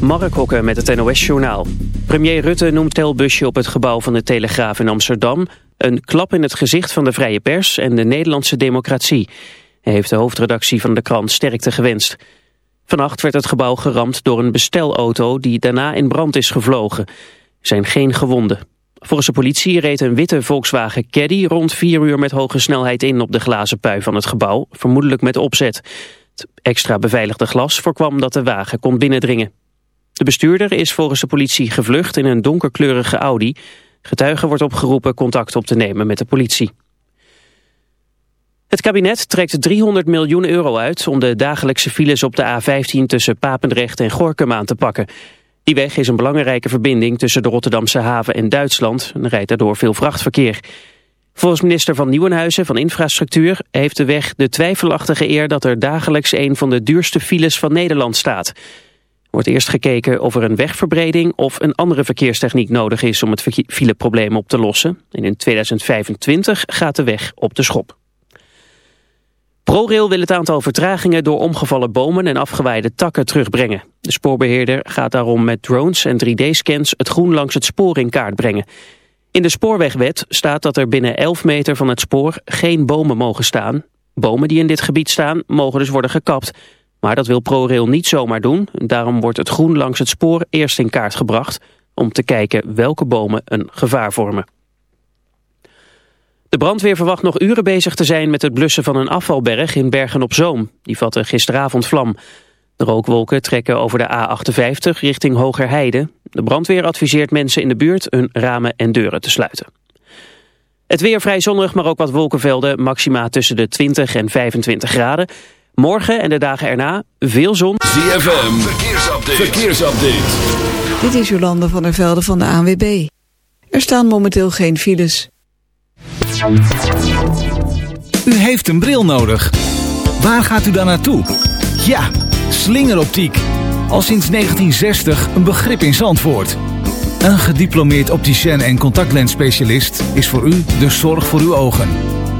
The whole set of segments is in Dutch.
Mark Hokke met het NOS-journaal. Premier Rutte noemt telbusje op het gebouw van de Telegraaf in Amsterdam... een klap in het gezicht van de vrije pers en de Nederlandse democratie. Hij heeft de hoofdredactie van de krant sterkte gewenst. Vannacht werd het gebouw geramd door een bestelauto die daarna in brand is gevlogen. Er zijn geen gewonden. Volgens de politie reed een witte Volkswagen Caddy rond vier uur met hoge snelheid in op de glazen pui van het gebouw, vermoedelijk met opzet. Het extra beveiligde glas voorkwam dat de wagen kon binnendringen. De bestuurder is volgens de politie gevlucht in een donkerkleurige Audi. Getuigen wordt opgeroepen contact op te nemen met de politie. Het kabinet trekt 300 miljoen euro uit om de dagelijkse files op de A15 tussen Papendrecht en Gorkum aan te pakken. Die weg is een belangrijke verbinding tussen de Rotterdamse haven en Duitsland en rijdt daardoor veel vrachtverkeer. Volgens minister van Nieuwenhuizen van Infrastructuur heeft de weg de twijfelachtige eer dat er dagelijks een van de duurste files van Nederland staat wordt eerst gekeken of er een wegverbreding of een andere verkeerstechniek nodig is om het fileprobleem op te lossen. En in 2025 gaat de weg op de schop. ProRail wil het aantal vertragingen door omgevallen bomen en afgewaaide takken terugbrengen. De spoorbeheerder gaat daarom met drones en 3D-scans het groen langs het spoor in kaart brengen. In de spoorwegwet staat dat er binnen 11 meter van het spoor geen bomen mogen staan. Bomen die in dit gebied staan mogen dus worden gekapt. Maar dat wil ProRail niet zomaar doen. Daarom wordt het groen langs het spoor eerst in kaart gebracht... om te kijken welke bomen een gevaar vormen. De brandweer verwacht nog uren bezig te zijn met het blussen van een afvalberg in Bergen-op-Zoom. Die vatte gisteravond vlam. De rookwolken trekken over de A58 richting Hogerheide. De brandweer adviseert mensen in de buurt hun ramen en deuren te sluiten. Het weer vrij zonnig, maar ook wat wolkenvelden. Maxima tussen de 20 en 25 graden. Morgen en de dagen erna veel zon. ZFM, verkeersupdate. verkeersupdate. Dit is Jolande van der Velde van de ANWB. Er staan momenteel geen files. U heeft een bril nodig. Waar gaat u dan naartoe? Ja, slingeroptiek. Al sinds 1960 een begrip in Zandvoort. Een gediplomeerd opticien en contactlensspecialist is voor u de zorg voor uw ogen.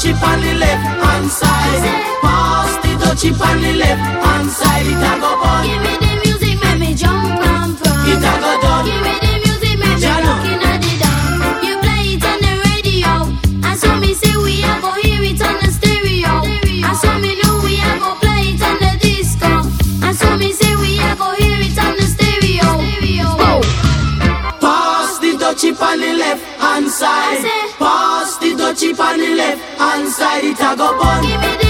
dochi pan the left hand side. Pass the touchy pan the left hand go on. Give me the music, make me jump and pump. It a go done. Give me the music, make me jump. at. You play it on the radio, and so me say we a go hear it on the stereo. And so me know we a go play it on the disco. And so me say we a go hear it on the stereo. Pass the touchy pan the left hand side. Pass the touchy pan the left. One side it a go bun.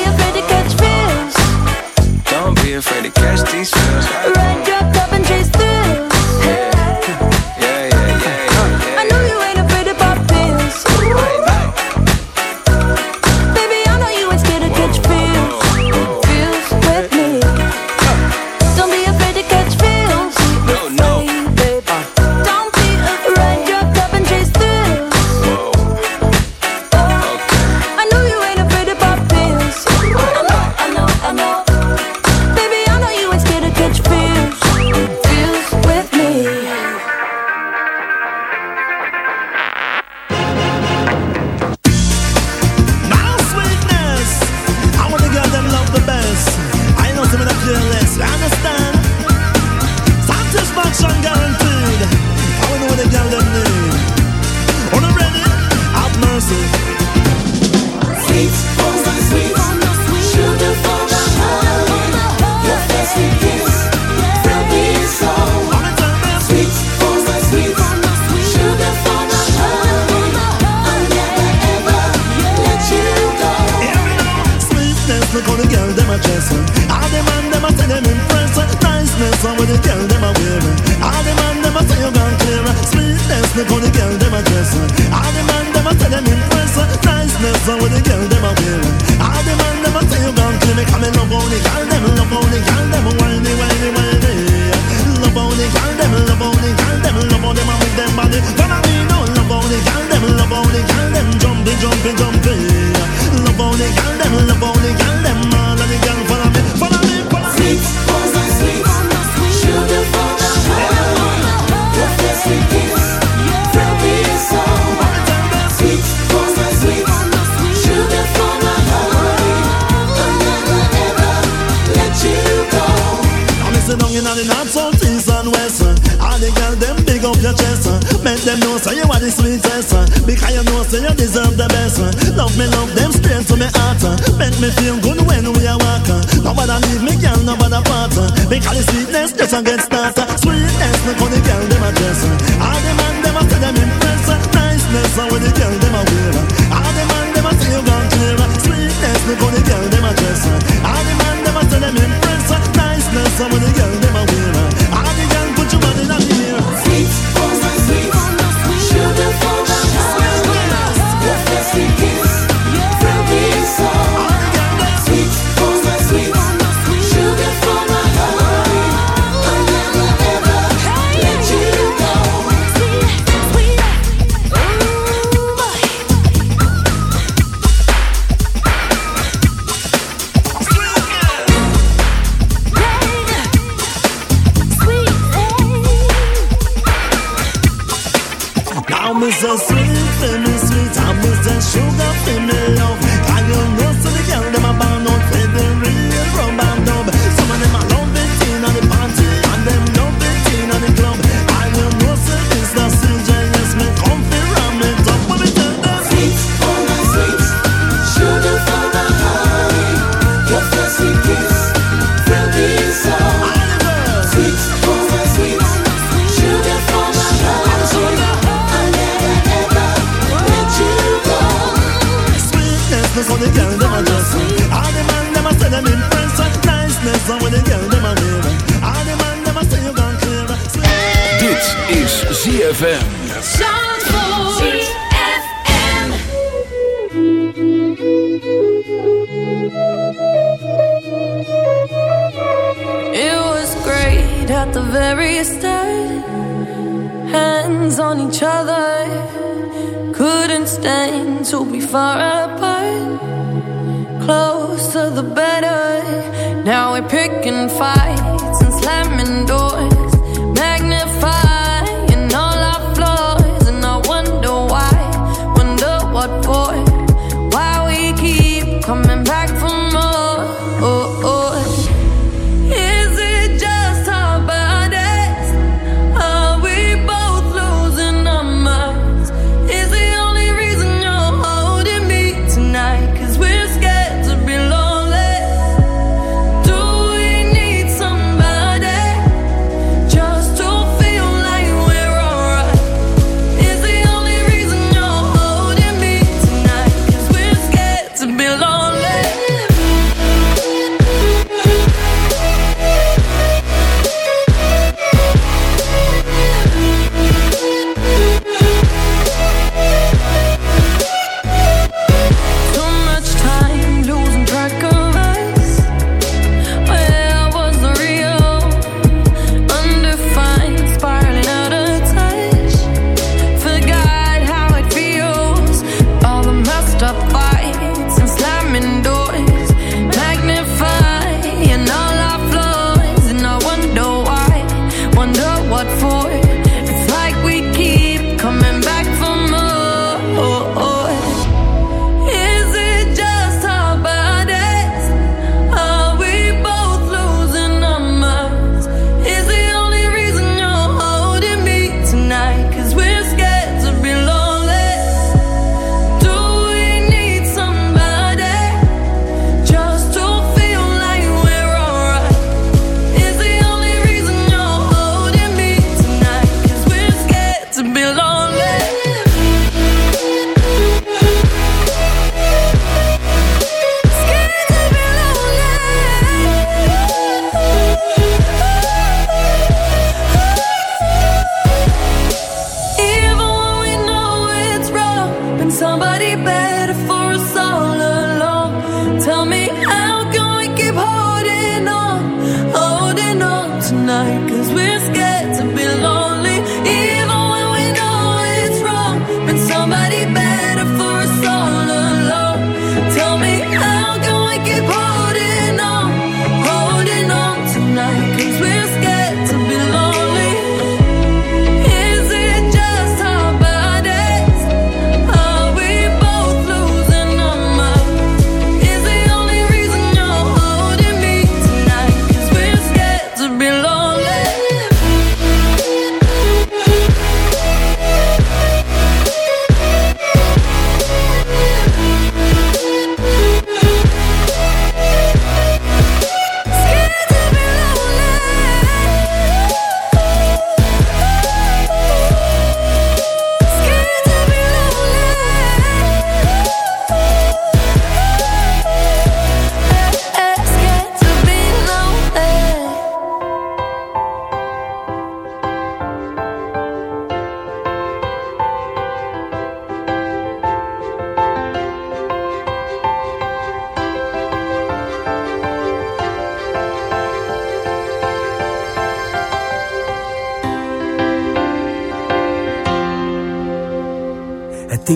be afraid to catch and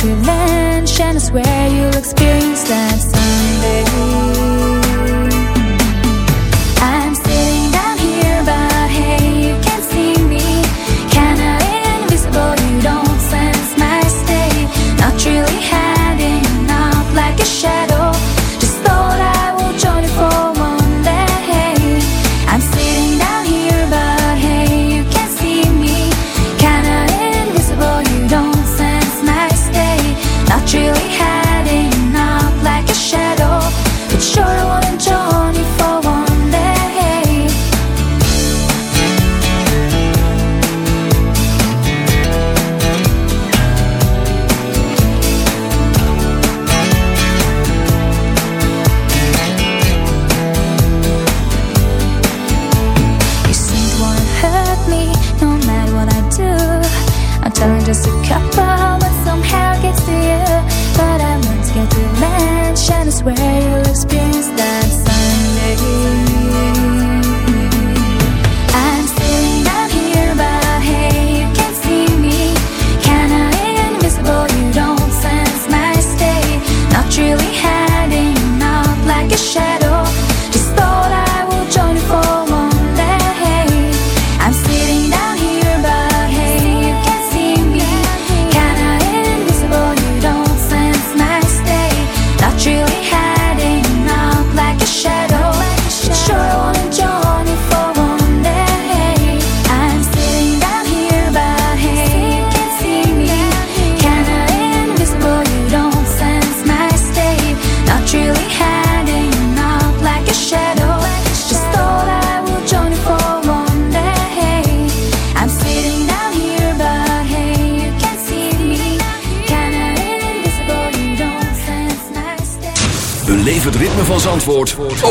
Rockerland, is where you look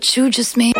what you just made.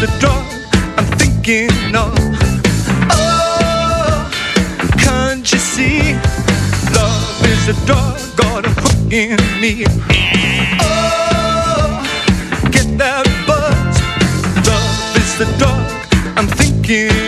the drug I'm thinking of. Oh, can't you see? Love is the drug got a hook in me. Oh, get that buzz. Love is the drug I'm thinking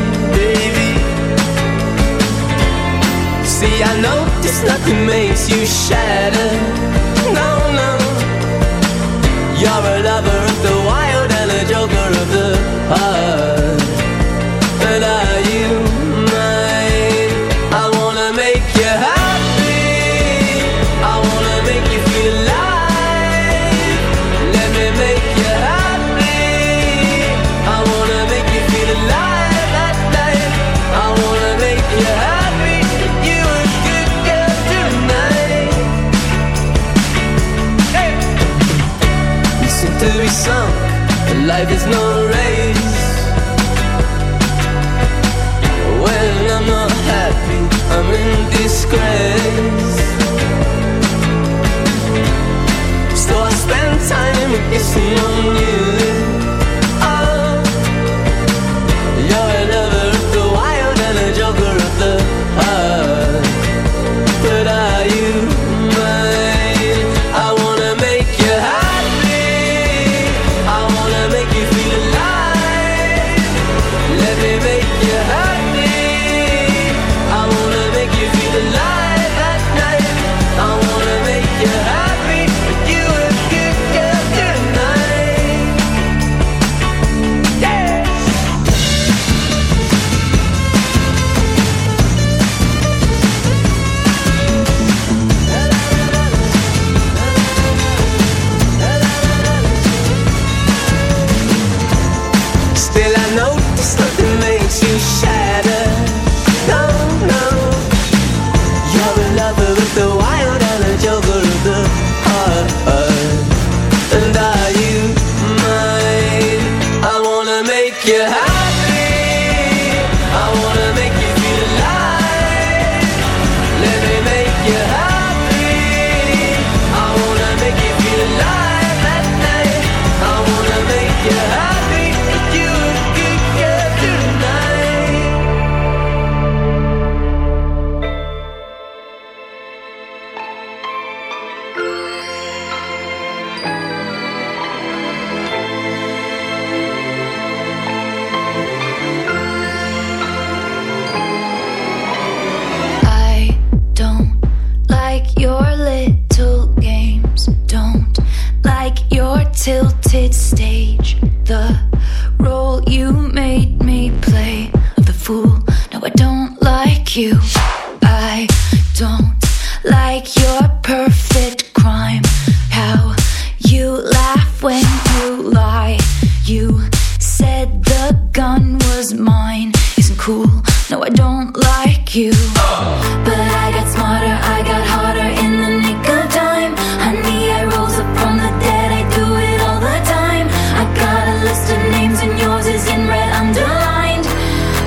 See, I notice nothing makes you shatter. No, no. You're a lover of the wild and a joker of the heart. But are disgrace. So I spend time kissing on you.